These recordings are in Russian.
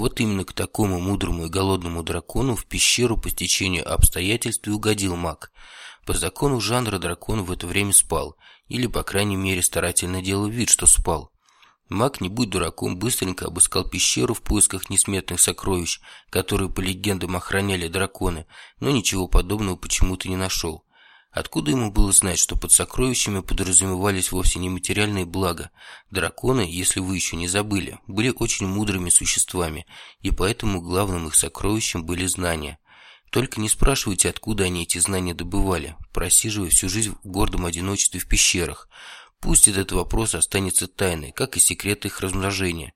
Вот именно к такому мудрому и голодному дракону в пещеру по стечению обстоятельств и угодил маг. По закону жанра дракон в это время спал, или, по крайней мере, старательно делал вид, что спал. Маг, не будь дураком, быстренько обыскал пещеру в поисках несметных сокровищ, которые, по легендам, охраняли драконы, но ничего подобного почему-то не нашел. Откуда ему было знать, что под сокровищами подразумевались вовсе не материальные блага? Драконы, если вы еще не забыли, были очень мудрыми существами, и поэтому главным их сокровищем были знания. Только не спрашивайте, откуда они эти знания добывали, просиживая всю жизнь в гордом одиночестве в пещерах. Пусть этот вопрос останется тайной, как и секрет их размножения.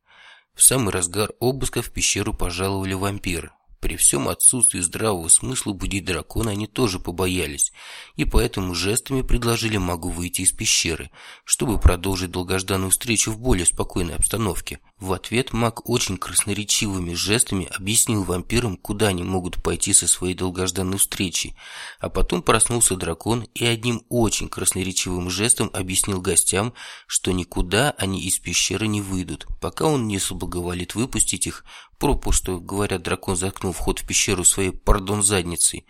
В самый разгар обыска в пещеру пожаловали вампиры. При всем отсутствии здравого смысла будить дракона они тоже побоялись, и поэтому жестами предложили магу выйти из пещеры, чтобы продолжить долгожданную встречу в более спокойной обстановке. В ответ маг очень красноречивыми жестами объяснил вампирам, куда они могут пойти со своей долгожданной встречей, а потом проснулся дракон и одним очень красноречивым жестом объяснил гостям, что никуда они из пещеры не выйдут, пока он не соблаговолит выпустить их, пропусту, говорят, дракон заткнул вход в пещеру своей, пардон, задницей.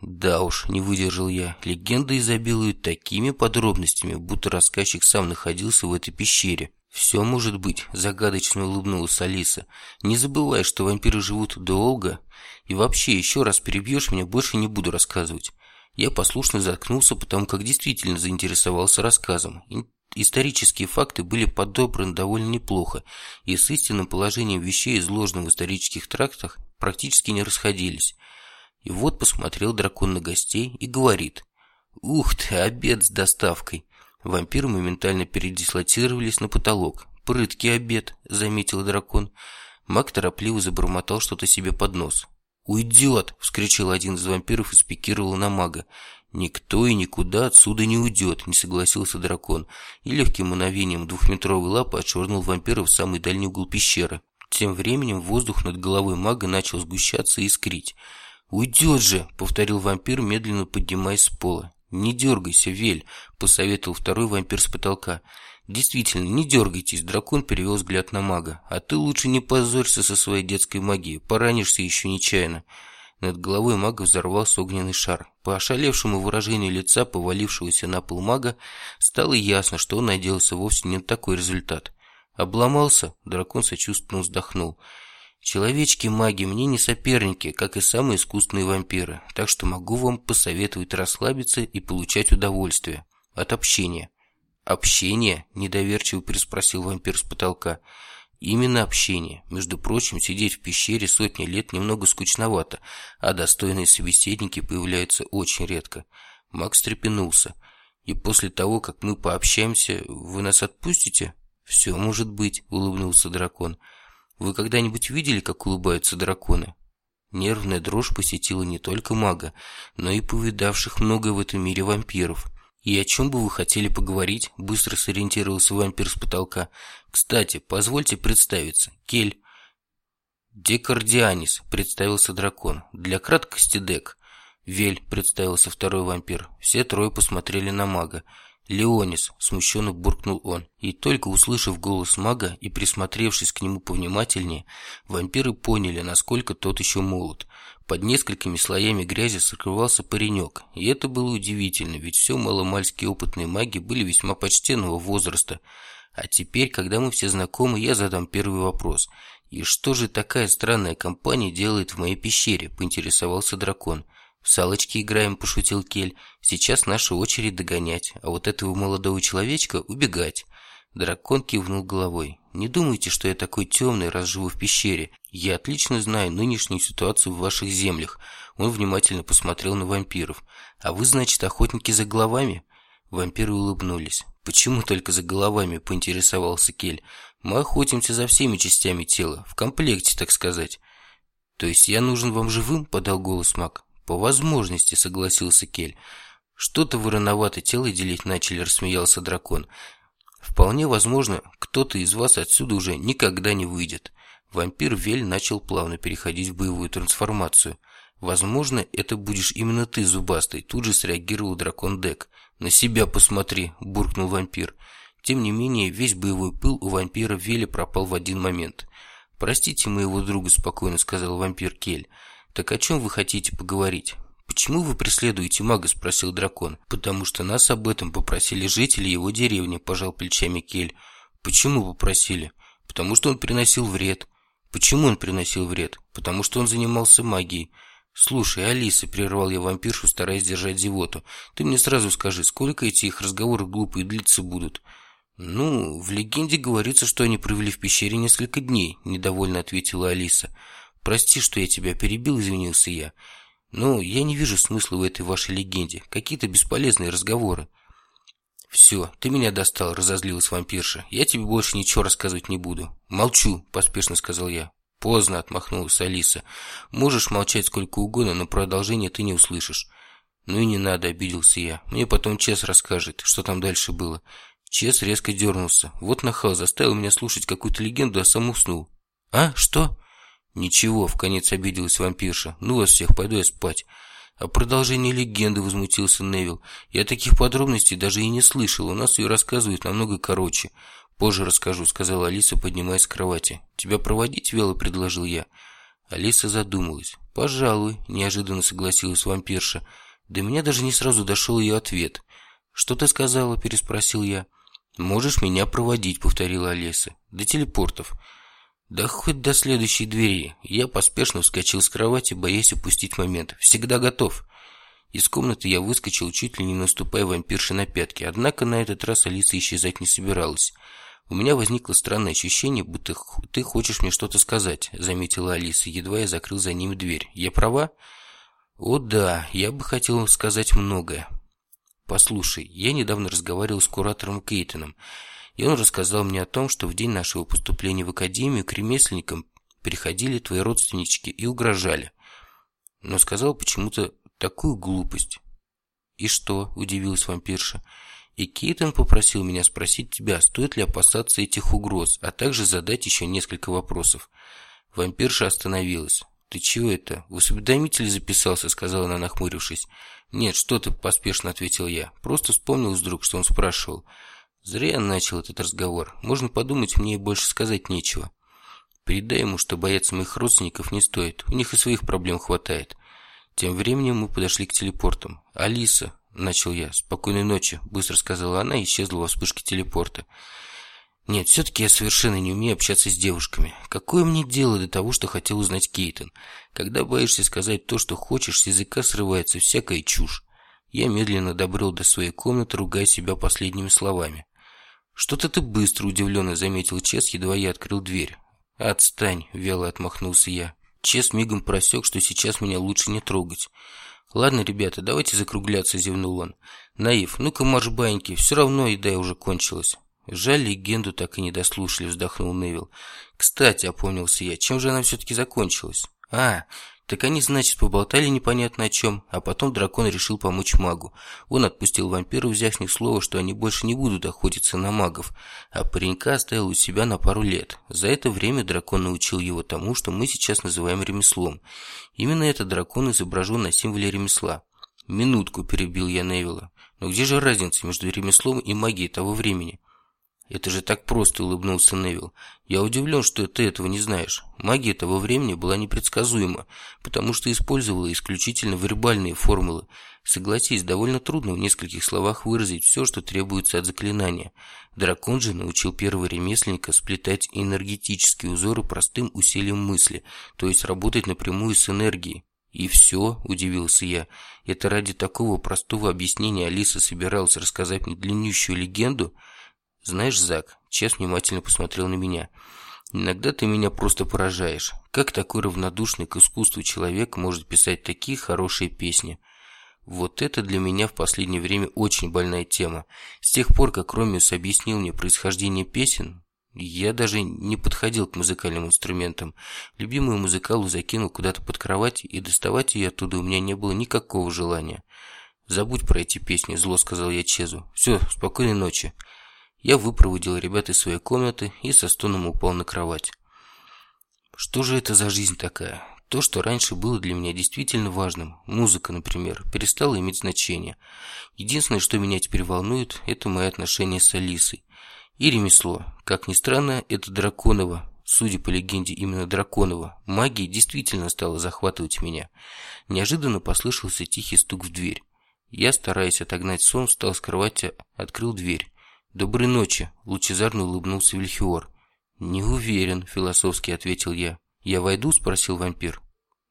Да уж, не выдержал я. Легенды изобилуют такими подробностями, будто рассказчик сам находился в этой пещере. «Все может быть», – загадочно улыбнулась Алиса. «Не забывай, что вампиры живут долго. И вообще, еще раз перебьешь меня, больше не буду рассказывать». Я послушно заткнулся, потому как действительно заинтересовался рассказом. Исторические факты были подобраны довольно неплохо, и с истинным положением вещей, изложенным в исторических трактах, практически не расходились. И вот посмотрел дракон на гостей и говорит «Ух ты, обед с доставкой!» Вампиры моментально передислотировались на потолок. «Прыткий обед», — заметил дракон. Маг торопливо забормотал что-то себе под нос. «Уйдет!» — вскричал один из вампиров и спикировал на мага. «Никто и никуда отсюда не уйдет», — не согласился дракон, и легким мановением двухметровой лапы отшвырнул вампира в самый дальний угол пещеры. Тем временем воздух над головой мага начал сгущаться и искрить. «Уйдет же!» — повторил вампир, медленно поднимаясь с пола. «Не дергайся, Вель», – посоветовал второй вампир с потолка. «Действительно, не дергайтесь», – дракон перевел взгляд на мага. «А ты лучше не позорься со своей детской магией, поранишься еще нечаянно». Над головой мага взорвался огненный шар. По ошалевшему выражению лица повалившегося на пол мага стало ясно, что он надеялся вовсе не на такой результат. «Обломался?» – дракон сочувственно вздохнул. Человечки-маги мне не соперники, как и самые искусственные вампиры, так что могу вам посоветовать расслабиться и получать удовольствие от общения. «Общение?» – недоверчиво переспросил вампир с потолка. «Именно общение. Между прочим, сидеть в пещере сотни лет немного скучновато, а достойные собеседники появляются очень редко». Макс трепенулся. «И после того, как мы пообщаемся, вы нас отпустите?» «Все может быть», – улыбнулся дракон. Вы когда-нибудь видели, как улыбаются драконы? Нервная дрожь посетила не только мага, но и повидавших многое в этом мире вампиров. «И о чем бы вы хотели поговорить?» – быстро сориентировался вампир с потолка. «Кстати, позвольте представиться. Кель». «Декардианис», – представился дракон. «Для краткости Дек». «Вель», – представился второй вампир. Все трое посмотрели на мага. «Леонис!» – смущенно буркнул он. И только услышав голос мага и присмотревшись к нему повнимательнее, вампиры поняли, насколько тот еще молод. Под несколькими слоями грязи сокрывался паренек, и это было удивительно, ведь все маломальские опытные маги были весьма почтенного возраста. А теперь, когда мы все знакомы, я задам первый вопрос. «И что же такая странная компания делает в моей пещере?» – поинтересовался дракон. «В салочки играем», – пошутил Кель. «Сейчас наша очередь догонять, а вот этого молодого человечка убегать». Дракон кивнул головой. «Не думайте, что я такой темный, раз живу в пещере. Я отлично знаю нынешнюю ситуацию в ваших землях». Он внимательно посмотрел на вампиров. «А вы, значит, охотники за головами?» Вампиры улыбнулись. «Почему только за головами?» – поинтересовался Кель. «Мы охотимся за всеми частями тела, в комплекте, так сказать». «То есть я нужен вам живым?» – подал голос маг. «По возможности», — согласился Кель. «Что-то вы рановато тело делить начали», — рассмеялся дракон. «Вполне возможно, кто-то из вас отсюда уже никогда не выйдет». Вампир Вель начал плавно переходить в боевую трансформацию. «Возможно, это будешь именно ты, Зубастый», — тут же среагировал дракон Дек. «На себя посмотри», — буркнул вампир. Тем не менее, весь боевой пыл у вампира Вели пропал в один момент — «Простите моего друга», – спокойно сказал вампир Кель. «Так о чем вы хотите поговорить?» «Почему вы преследуете мага?» – спросил дракон. «Потому что нас об этом попросили жители его деревни», – пожал плечами Кель. «Почему попросили?» «Потому что он приносил вред». «Почему он приносил вред?» «Потому что он занимался магией». «Слушай, Алиса», – прервал я вампиршу, стараясь держать зевоту, – «ты мне сразу скажи, сколько эти их разговоры глупые длиться будут?» «Ну, в легенде говорится, что они провели в пещере несколько дней», – недовольно ответила Алиса. «Прости, что я тебя перебил», – извинился я. «Но я не вижу смысла в этой вашей легенде. Какие-то бесполезные разговоры». «Все, ты меня достал», – разозлилась вампирша. «Я тебе больше ничего рассказывать не буду». «Молчу», – поспешно сказал я. «Поздно», – отмахнулась Алиса. «Можешь молчать сколько угодно, но продолжение ты не услышишь». «Ну и не надо», – обиделся я. «Мне потом Чес расскажет, что там дальше было». Чес резко дернулся. Вот нахал заставил меня слушать какую-то легенду, а сам уснул. «А? Что?» «Ничего», — в конец обиделась вампирша. «Ну вас всех, пойду я спать». «А продолжение легенды», — возмутился Невил. «Я таких подробностей даже и не слышал. У нас ее рассказывают намного короче». «Позже расскажу», — сказала Алиса, поднимаясь с кровати. «Тебя проводить, вело?» — предложил я. Алиса задумалась. «Пожалуй», — неожиданно согласилась вампирша. До меня даже не сразу дошел ее ответ. «Что ты сказала?» – переспросил я. «Можешь меня проводить», — повторила Олеса. «До телепортов». «Да хоть до следующей двери». Я поспешно вскочил с кровати, боясь упустить момент. «Всегда готов». Из комнаты я выскочил, чуть ли не наступая вампирше на пятки. Однако на этот раз Алиса исчезать не собиралась. «У меня возникло странное ощущение, будто ты хочешь мне что-то сказать», — заметила Алиса, едва я закрыл за ним дверь. «Я права?» «О да, я бы хотел сказать многое». «Послушай, я недавно разговаривал с куратором Кейтоном, и он рассказал мне о том, что в день нашего поступления в академию к ремесленникам приходили твои родственнички и угрожали. Но сказал почему-то такую глупость». «И что?» – удивилась вампирша. «И Кейтон попросил меня спросить тебя, стоит ли опасаться этих угроз, а также задать еще несколько вопросов». Вампирша остановилась. «Ты чего это? В осведомитель записался?» – сказала она, нахмурившись. «Нет, что ты?» – поспешно ответил я. Просто вспомнил вдруг, что он спрашивал. Зря я начал этот разговор. Можно подумать, мне больше сказать нечего. Передай ему, что бояться моих родственников не стоит. У них и своих проблем хватает. Тем временем мы подошли к телепортам. «Алиса», – начал я, – «спокойной ночи», – быстро сказала она и исчезла во вспышке телепорта. Нет, все-таки я совершенно не умею общаться с девушками. Какое мне дело до того, что хотел узнать Кейтон? Когда боишься сказать то, что хочешь, с языка срывается всякая чушь. Я медленно добрел до своей комнаты, ругая себя последними словами. «Что-то ты быстро, удивленно заметил Чес, едва я открыл дверь. «Отстань», — вяло отмахнулся я. Чес мигом просек, что сейчас меня лучше не трогать. «Ладно, ребята, давайте закругляться», — зевнул он. «Наив, ну-ка марш баньки, все равно еда уже кончилась». Жаль, легенду так и не дослушали, вздохнул Невил. Кстати, опомнился я, чем же она все-таки закончилась? А, так они, значит, поболтали непонятно о чем, а потом дракон решил помочь магу. Он отпустил вампира, взяв с них слово, что они больше не будут охотиться на магов, а паренька оставил у себя на пару лет. За это время дракон научил его тому, что мы сейчас называем ремеслом. Именно этот дракон изображен на символе ремесла. «Минутку», – перебил я Невилла. «Но где же разница между ремеслом и магией того времени?» «Это же так просто», — улыбнулся Невил. «Я удивлен, что ты этого не знаешь. Магия того времени была непредсказуема, потому что использовала исключительно вербальные формулы. Согласись, довольно трудно в нескольких словах выразить все, что требуется от заклинания. Дракон же научил первого ремесленника сплетать энергетические узоры простым усилием мысли, то есть работать напрямую с энергией. «И все?» – удивился я. «Это ради такого простого объяснения Алиса собиралась рассказать мне длиннющую легенду?» «Знаешь, Зак», – Чес внимательно посмотрел на меня, – «иногда ты меня просто поражаешь. Как такой равнодушный к искусству человек может писать такие хорошие песни?» Вот это для меня в последнее время очень больная тема. С тех пор, как Ромеус объяснил мне происхождение песен, я даже не подходил к музыкальным инструментам. Любимую музыкалу закинул куда-то под кровать, и доставать ее оттуда у меня не было никакого желания. «Забудь про эти песни», – зло сказал я Чезу. «Все, спокойной ночи». Я выпроводил ребят из своей комнаты и со стоном упал на кровать. Что же это за жизнь такая? То, что раньше было для меня действительно важным, музыка, например, перестала иметь значение. Единственное, что меня теперь волнует, это мои отношения с Алисой. И ремесло. Как ни странно, это драконово. судя по легенде именно Драконова, магия действительно стала захватывать меня. Неожиданно послышался тихий стук в дверь. Я, стараясь отогнать сон, встал с кровати, открыл дверь. «Доброй ночи!» – лучезарно улыбнулся Вильхиор. «Не уверен», – философски ответил я. «Я войду?» – спросил вампир.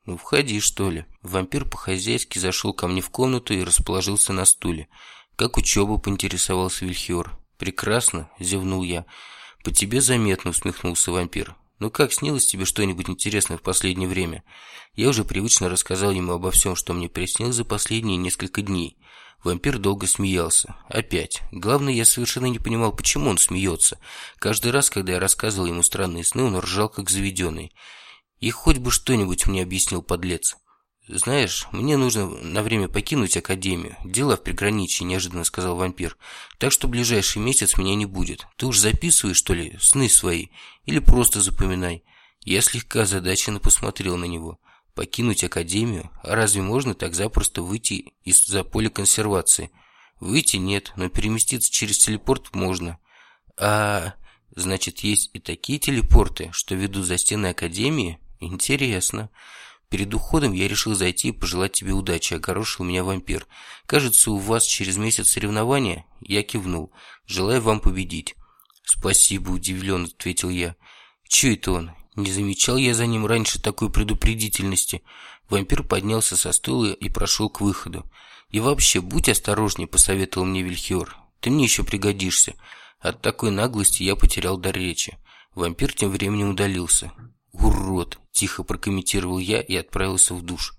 «Ну, входи, что ли». Вампир по-хозяйски зашел ко мне в комнату и расположился на стуле. «Как учеба?» – поинтересовался Вильхиор. «Прекрасно», – зевнул я. «По тебе заметно», – усмехнулся вампир. «Ну как, снилось тебе что-нибудь интересное в последнее время?» Я уже привычно рассказал ему обо всем, что мне приснилось за последние несколько дней. Вампир долго смеялся. Опять. Главное, я совершенно не понимал, почему он смеется. Каждый раз, когда я рассказывал ему странные сны, он ржал как заведенный. И хоть бы что-нибудь мне объяснил подлец. «Знаешь, мне нужно на время покинуть Академию. Дела в приграничье», – неожиданно сказал вампир. «Так что ближайший месяц меня не будет. Ты уж записываешь, что ли, сны свои? Или просто запоминай?» Я слегка озадаченно посмотрел на него. «Покинуть Академию? Разве можно так запросто выйти из-за поля консервации?» «Выйти нет, но переместиться через телепорт можно». «А, значит, есть и такие телепорты, что ведут за стены Академии?» Интересно. Перед уходом я решил зайти и пожелать тебе удачи, огорошил меня вампир. Кажется, у вас через месяц соревнования? Я кивнул. Желаю вам победить. Спасибо, удивленно ответил я. Че это он? Не замечал я за ним раньше такой предупредительности. Вампир поднялся со стула и прошел к выходу. И вообще, будь осторожнее, посоветовал мне Вильхиор. Ты мне еще пригодишься. От такой наглости я потерял дар речи. Вампир тем временем удалился. «Урод!» – тихо прокомментировал я и отправился в душ.